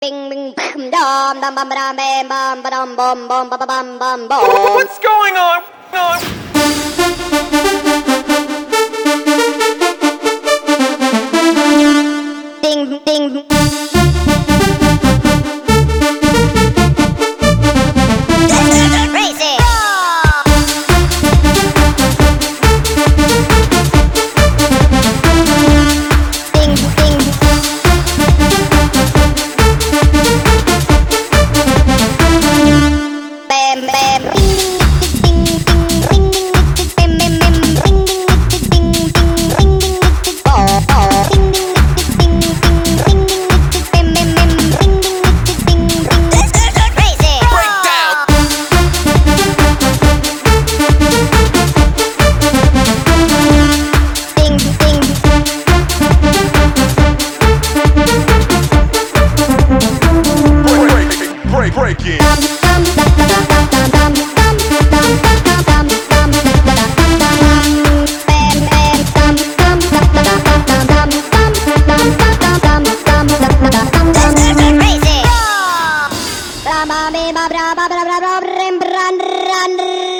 Bing, bing, bam, bam, bam, bam, bam, bam, bam, bam, bam, bam, bam, bam. What's going on? and run, run, run.